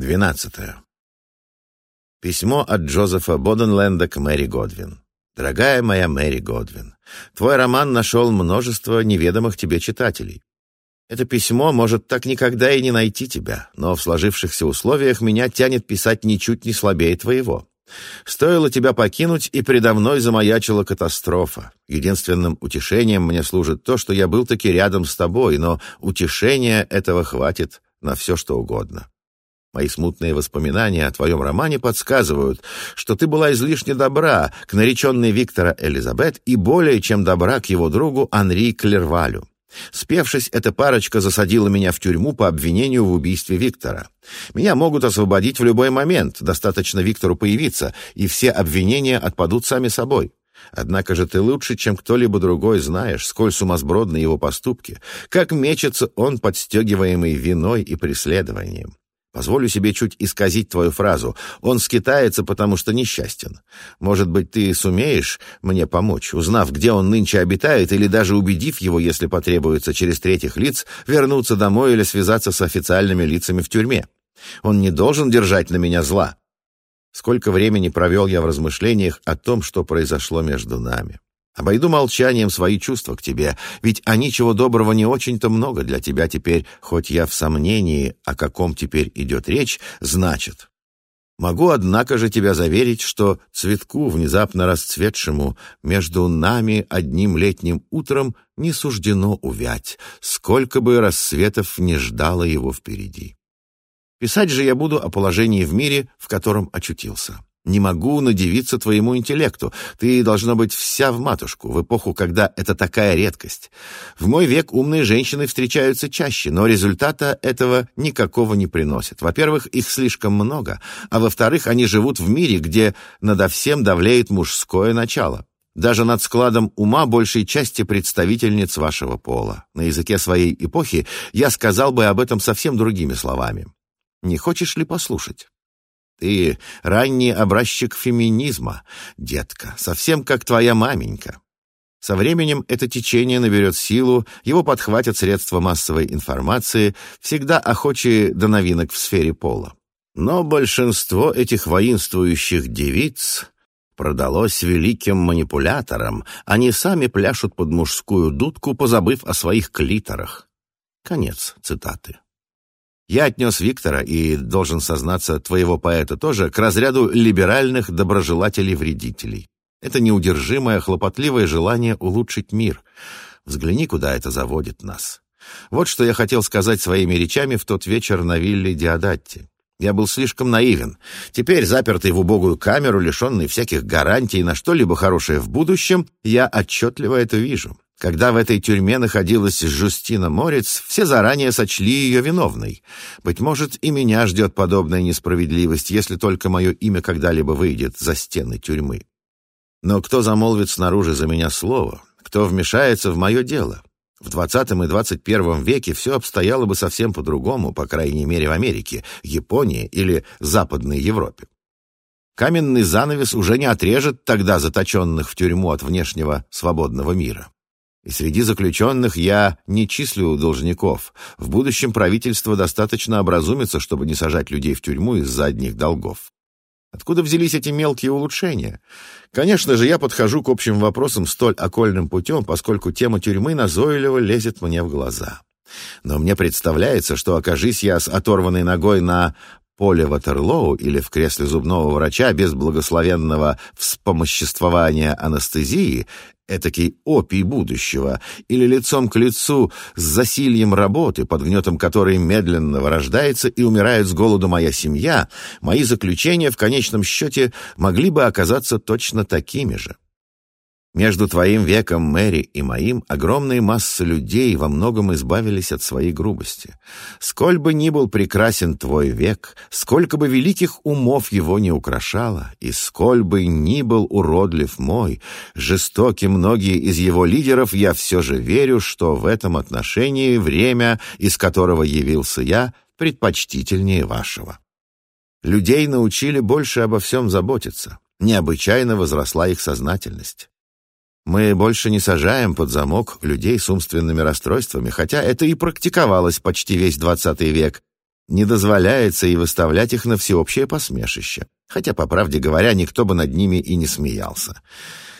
Двенадцатое. Письмо от Джозефа Боденленда к Мэри Годвин. «Дорогая моя Мэри Годвин, твой роман нашел множество неведомых тебе читателей. Это письмо может так никогда и не найти тебя, но в сложившихся условиях меня тянет писать ничуть не слабее твоего. Стоило тебя покинуть, и предо мной замаячила катастрофа. Единственным утешением мне служит то, что я был таки рядом с тобой, но утешения этого хватит на все, что угодно. Мои смутные воспоминания о твоем романе подсказывают, что ты была излишне добра к нареченной Виктора Элизабет и более чем добра к его другу Анри Клервалю. Спевшись, эта парочка засадила меня в тюрьму по обвинению в убийстве Виктора. Меня могут освободить в любой момент, достаточно Виктору появиться, и все обвинения отпадут сами собой. Однако же ты лучше, чем кто-либо другой, знаешь, сколь сумасбродны его поступки, как мечется он, подстегиваемый виной и преследованием. Позволю себе чуть исказить твою фразу. Он скитается, потому что несчастен. Может быть, ты сумеешь мне помочь, узнав, где он нынче обитает, или даже убедив его, если потребуется, через третьих лиц, вернуться домой или связаться с официальными лицами в тюрьме. Он не должен держать на меня зла. Сколько времени провел я в размышлениях о том, что произошло между нами. Обойду молчанием свои чувства к тебе, ведь а они чего доброго не очень-то много для тебя теперь, хоть я в сомнении, о каком теперь идет речь, значит. Могу, однако же, тебя заверить, что цветку, внезапно расцветшему, между нами одним летним утром не суждено увять, сколько бы рассветов не ждало его впереди. Писать же я буду о положении в мире, в котором очутился. Не могу надевиться твоему интеллекту. Ты должна быть вся в матушку, в эпоху, когда это такая редкость. В мой век умные женщины встречаются чаще, но результата этого никакого не приносит. Во-первых, их слишком много, а во-вторых, они живут в мире, где надо всем давлеет мужское начало. Даже над складом ума большей части представительниц вашего пола. На языке своей эпохи я сказал бы об этом совсем другими словами. Не хочешь ли послушать? Ты ранний образчик феминизма, детка, совсем как твоя маменька. Со временем это течение наберет силу, его подхватят средства массовой информации, всегда охочие до новинок в сфере пола. Но большинство этих воинствующих девиц продалось великим манипуляторам, они сами пляшут под мужскую дудку, позабыв о своих клиторах. Конец цитаты. Я отнес Виктора и, должен сознаться, твоего поэта тоже, к разряду либеральных доброжелателей-вредителей. Это неудержимое, хлопотливое желание улучшить мир. Взгляни, куда это заводит нас. Вот что я хотел сказать своими речами в тот вечер на вилле Диадатти. Я был слишком наивен. Теперь, запертый в убогую камеру, лишенный всяких гарантий на что-либо хорошее в будущем, я отчетливо это вижу. Когда в этой тюрьме находилась Жустина Морец, все заранее сочли ее виновной. Быть может, и меня ждет подобная несправедливость, если только мое имя когда-либо выйдет за стены тюрьмы. Но кто замолвит снаружи за меня слово? Кто вмешается в мое дело? В 20 и 21 веке все обстояло бы совсем по-другому, по крайней мере в Америке, Японии или Западной Европе. Каменный занавес уже не отрежет тогда заточенных в тюрьму от внешнего свободного мира. И среди заключенных я не числю должников. В будущем правительство достаточно образумится, чтобы не сажать людей в тюрьму из-за одних долгов. Откуда взялись эти мелкие улучшения? Конечно же, я подхожу к общим вопросам столь окольным путем, поскольку тема тюрьмы назойливо лезет мне в глаза. Но мне представляется, что окажись я с оторванной ногой на поле Ватерлоу или в кресле зубного врача без благословенного вспомоществования анестезии, этакий опий будущего, или лицом к лицу с засильем работы, под гнетом которой медленно вырождается и умирает с голоду моя семья, мои заключения в конечном счете могли бы оказаться точно такими же. Между твоим веком, Мэри, и моим огромные массы людей во многом избавились от своей грубости. Сколь бы ни был прекрасен твой век, сколько бы великих умов его не украшало, и сколь бы ни был уродлив мой, жестоки многие из его лидеров, я все же верю, что в этом отношении время, из которого явился я, предпочтительнее вашего. Людей научили больше обо всем заботиться. Необычайно возросла их сознательность. Мы больше не сажаем под замок людей с умственными расстройствами, хотя это и практиковалось почти весь XX век. Не дозволяется и выставлять их на всеобщее посмешище. Хотя, по правде говоря, никто бы над ними и не смеялся.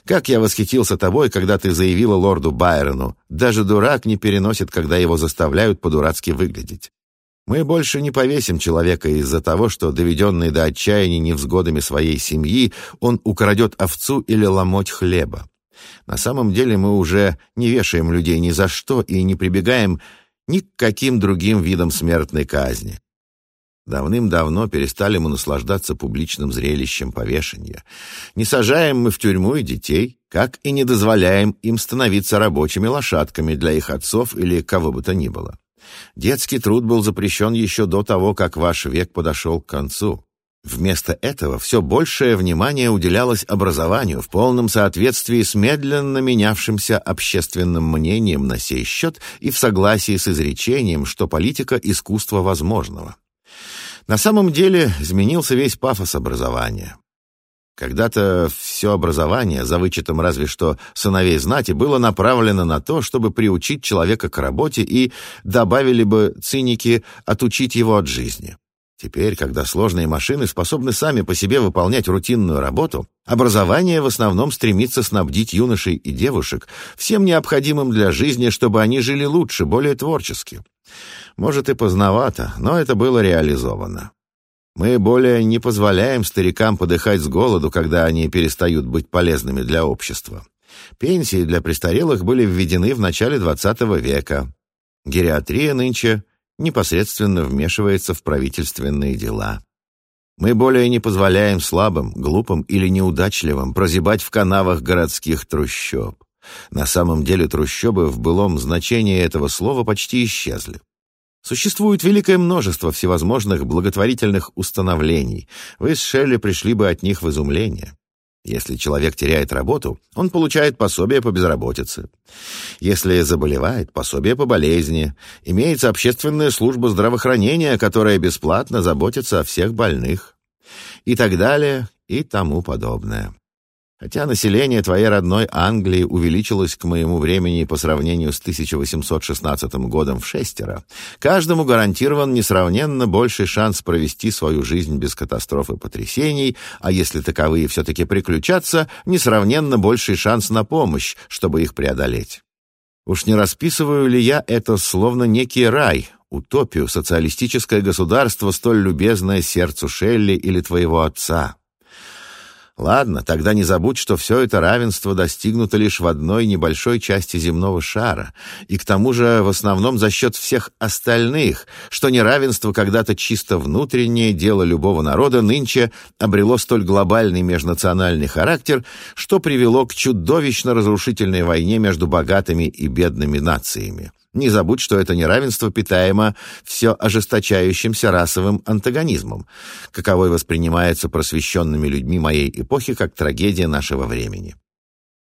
Как я восхитился тобой, когда ты заявила лорду Байрону, даже дурак не переносит, когда его заставляют по-дурацки выглядеть. Мы больше не повесим человека из-за того, что, доведенный до отчаяния невзгодами своей семьи, он украдет овцу или ломоть хлеба. На самом деле мы уже не вешаем людей ни за что и не прибегаем ни к каким другим видам смертной казни. Давным-давно перестали мы наслаждаться публичным зрелищем повешения. Не сажаем мы в тюрьму и детей, как и не дозволяем им становиться рабочими лошадками для их отцов или кого бы то ни было. Детский труд был запрещен еще до того, как ваш век подошел к концу. Вместо этого все большее внимание уделялось образованию в полном соответствии с медленно менявшимся общественным мнением на сей счет и в согласии с изречением, что политика – искусство возможного. На самом деле изменился весь пафос образования. Когда-то все образование, за вычетом разве что сыновей знати, было направлено на то, чтобы приучить человека к работе и, добавили бы циники, отучить его от жизни. Теперь, когда сложные машины способны сами по себе выполнять рутинную работу, образование в основном стремится снабдить юношей и девушек всем необходимым для жизни, чтобы они жили лучше, более творчески. Может и поздновато, но это было реализовано. Мы более не позволяем старикам подыхать с голоду, когда они перестают быть полезными для общества. Пенсии для престарелых были введены в начале XX века. Гериатрия нынче непосредственно вмешивается в правительственные дела. Мы более не позволяем слабым, глупым или неудачливым прозябать в канавах городских трущоб. На самом деле трущобы в былом значении этого слова почти исчезли. Существует великое множество всевозможных благотворительных установлений. Вы с Шелли пришли бы от них в изумление. Если человек теряет работу, он получает пособие по безработице. Если заболевает, пособие по болезни. Имеется общественная служба здравоохранения, которая бесплатно заботится о всех больных. И так далее, и тому подобное. Хотя население твоей родной Англии увеличилось к моему времени по сравнению с 1816 годом в шестеро, каждому гарантирован несравненно больший шанс провести свою жизнь без катастроф и потрясений, а если таковые все-таки приключатся, несравненно больший шанс на помощь, чтобы их преодолеть. Уж не расписываю ли я это словно некий рай, утопию, социалистическое государство, столь любезное сердцу Шелли или твоего отца?» Ладно, тогда не забудь, что все это равенство достигнуто лишь в одной небольшой части земного шара, и к тому же в основном за счет всех остальных, что неравенство, когда-то чисто внутреннее дело любого народа, нынче обрело столь глобальный межнациональный характер, что привело к чудовищно разрушительной войне между богатыми и бедными нациями. Не забудь, что это неравенство питаемо все ожесточающимся расовым антагонизмом, каковой воспринимается просвещенными людьми моей эпохи как трагедия нашего времени.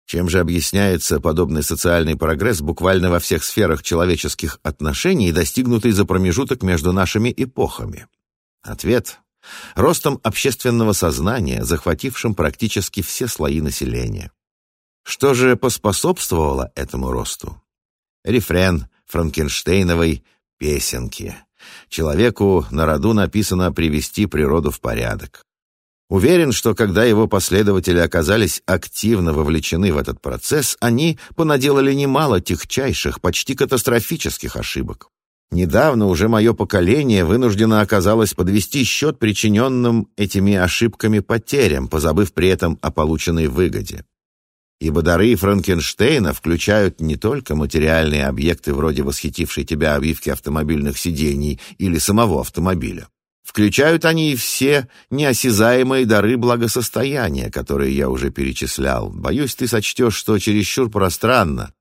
Чем же объясняется подобный социальный прогресс буквально во всех сферах человеческих отношений, достигнутый за промежуток между нашими эпохами? Ответ – ростом общественного сознания, захватившим практически все слои населения. Что же поспособствовало этому росту? Рефрен франкенштейновой песенки. Человеку на роду написано привести природу в порядок. Уверен, что когда его последователи оказались активно вовлечены в этот процесс, они понаделали немало техчайших, почти катастрофических ошибок. Недавно уже мое поколение вынуждено оказалось подвести счет причиненным этими ошибками потерям, позабыв при этом о полученной выгоде ибо дары Франкенштейна включают не только материальные объекты вроде восхитившей тебя обивки автомобильных сидений или самого автомобиля. Включают они и все неосязаемые дары благосостояния, которые я уже перечислял. Боюсь, ты сочтешь, что чересчур пространно,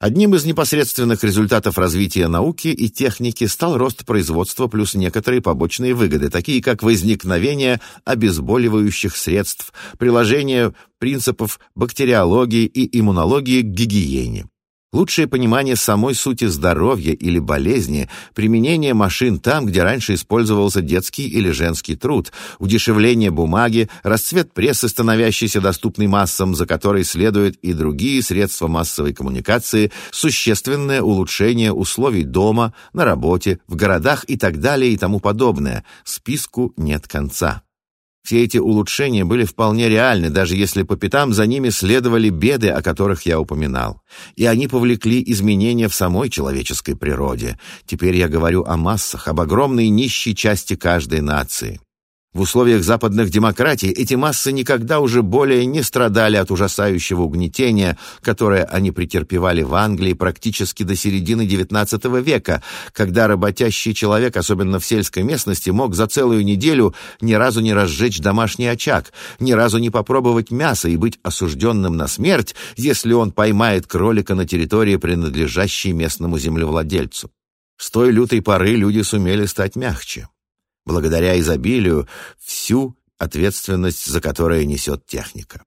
Одним из непосредственных результатов развития науки и техники стал рост производства плюс некоторые побочные выгоды, такие как возникновение обезболивающих средств, приложение принципов бактериологии и иммунологии к гигиене. Лучшее понимание самой сути здоровья или болезни, применение машин там, где раньше использовался детский или женский труд, удешевление бумаги, расцвет прессы, становящейся доступной массам, за которой следуют и другие средства массовой коммуникации, существенное улучшение условий дома, на работе, в городах и так далее и тому подобное. Списку нет конца. Все эти улучшения были вполне реальны, даже если по пятам за ними следовали беды, о которых я упоминал. И они повлекли изменения в самой человеческой природе. Теперь я говорю о массах, об огромной нищей части каждой нации. В условиях западных демократий эти массы никогда уже более не страдали от ужасающего угнетения, которое они претерпевали в Англии практически до середины XIX века, когда работящий человек, особенно в сельской местности, мог за целую неделю ни разу не разжечь домашний очаг, ни разу не попробовать мясо и быть осужденным на смерть, если он поймает кролика на территории, принадлежащей местному землевладельцу. С той лютой поры люди сумели стать мягче благодаря изобилию, всю ответственность за которое несет техника.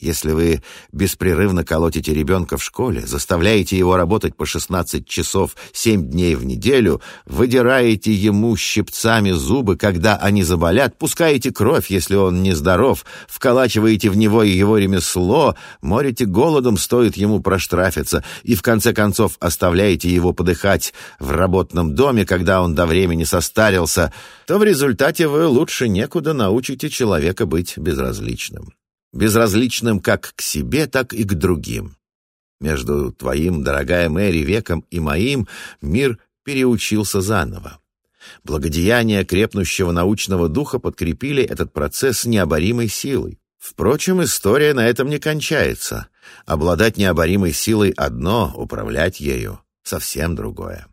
Если вы беспрерывно колотите ребенка в школе, заставляете его работать по 16 часов 7 дней в неделю, выдираете ему щипцами зубы, когда они заболят, пускаете кровь, если он нездоров, вколачиваете в него его ремесло, морите голодом, стоит ему проштрафиться, и в конце концов оставляете его подыхать в работном доме, когда он до времени состарился, то в результате вы лучше некуда научите человека быть безразличным безразличным как к себе, так и к другим. Между твоим, дорогая Мэри, веком и моим мир переучился заново. Благодеяния крепнущего научного духа подкрепили этот процесс необоримой силой. Впрочем, история на этом не кончается. Обладать необоримой силой одно, управлять ею — совсем другое.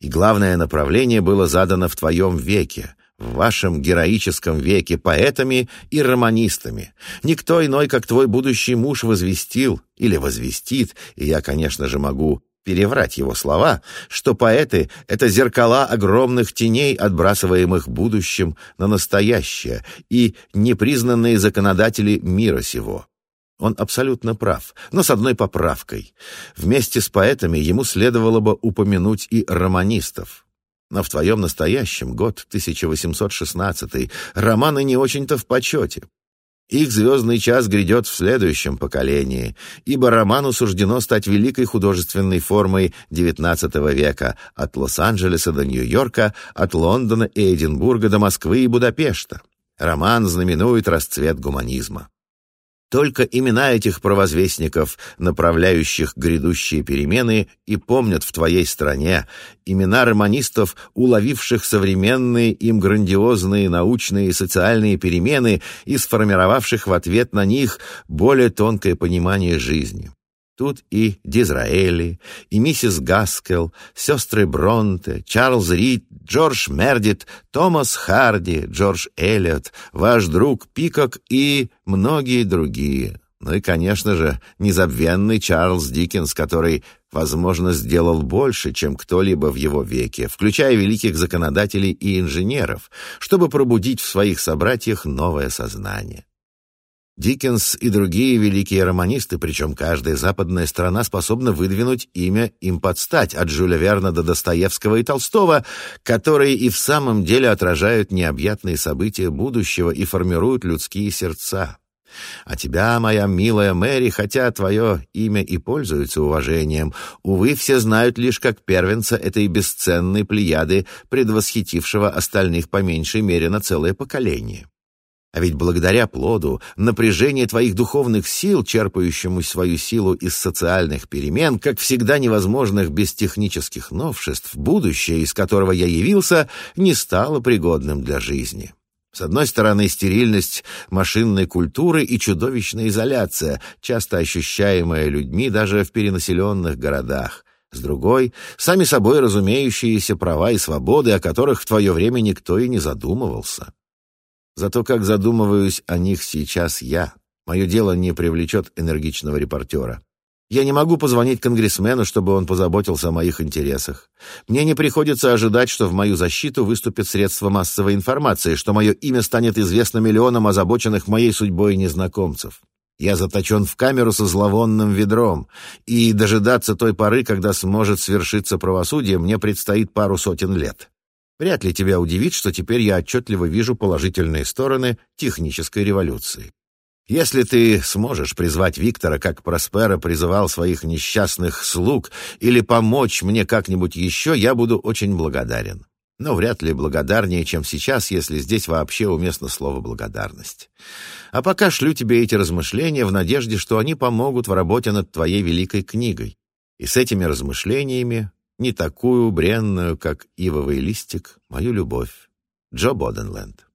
И главное направление было задано в твоем веке, в вашем героическом веке поэтами и романистами. Никто иной, как твой будущий муж, возвестил или возвестит, и я, конечно же, могу переврать его слова, что поэты — это зеркала огромных теней, отбрасываемых будущим на настоящее, и непризнанные законодатели мира сего. Он абсолютно прав, но с одной поправкой. Вместе с поэтами ему следовало бы упомянуть и романистов. Но в твоем настоящем, год 1816, романы не очень-то в почете. Их звездный час грядет в следующем поколении, ибо роману суждено стать великой художественной формой XIX века от Лос-Анджелеса до Нью-Йорка, от Лондона и Эдинбурга до Москвы и Будапешта. Роман знаменует расцвет гуманизма. Только имена этих провозвестников, направляющих грядущие перемены, и помнят в твоей стране. Имена романистов, уловивших современные им грандиозные научные и социальные перемены и сформировавших в ответ на них более тонкое понимание жизни. Тут и Дизраэли, и миссис Гаскел, сестры Бронте, Чарльз Рид, Джордж Мердит, Томас Харди, Джордж Эллиот, ваш друг Пикок и многие другие. Ну и, конечно же, незабвенный Чарльз Диккенс, который, возможно, сделал больше, чем кто-либо в его веке, включая великих законодателей и инженеров, чтобы пробудить в своих собратьях новое сознание. Диккенс и другие великие романисты, причем каждая западная страна способна выдвинуть имя им под стать, от Жюля Верна до Достоевского и Толстого, которые и в самом деле отражают необъятные события будущего и формируют людские сердца. А тебя, моя милая Мэри, хотя твое имя и пользуется уважением, увы, все знают лишь как первенца этой бесценной плеяды, предвосхитившего остальных по меньшей мере на целое поколение. А ведь благодаря плоду напряжение твоих духовных сил, черпающему свою силу из социальных перемен, как всегда невозможных без технических новшеств, будущее, из которого я явился, не стало пригодным для жизни. С одной стороны, стерильность машинной культуры и чудовищная изоляция, часто ощущаемая людьми даже в перенаселенных городах. С другой — сами собой разумеющиеся права и свободы, о которых в твое время никто и не задумывался. Зато как задумываюсь о них сейчас я. Мое дело не привлечет энергичного репортера. Я не могу позвонить конгрессмену, чтобы он позаботился о моих интересах. Мне не приходится ожидать, что в мою защиту выступит средства массовой информации, что мое имя станет известно миллионам озабоченных моей судьбой незнакомцев. Я заточен в камеру со зловонным ведром, и дожидаться той поры, когда сможет свершиться правосудие, мне предстоит пару сотен лет. Вряд ли тебя удивит, что теперь я отчетливо вижу положительные стороны технической революции. Если ты сможешь призвать Виктора, как Проспера призывал своих несчастных слуг, или помочь мне как-нибудь еще, я буду очень благодарен. Но вряд ли благодарнее, чем сейчас, если здесь вообще уместно слово «благодарность». А пока шлю тебе эти размышления в надежде, что они помогут в работе над твоей великой книгой. И с этими размышлениями не такую бренную, как ивовый листик, мою любовь. Джо Боденленд.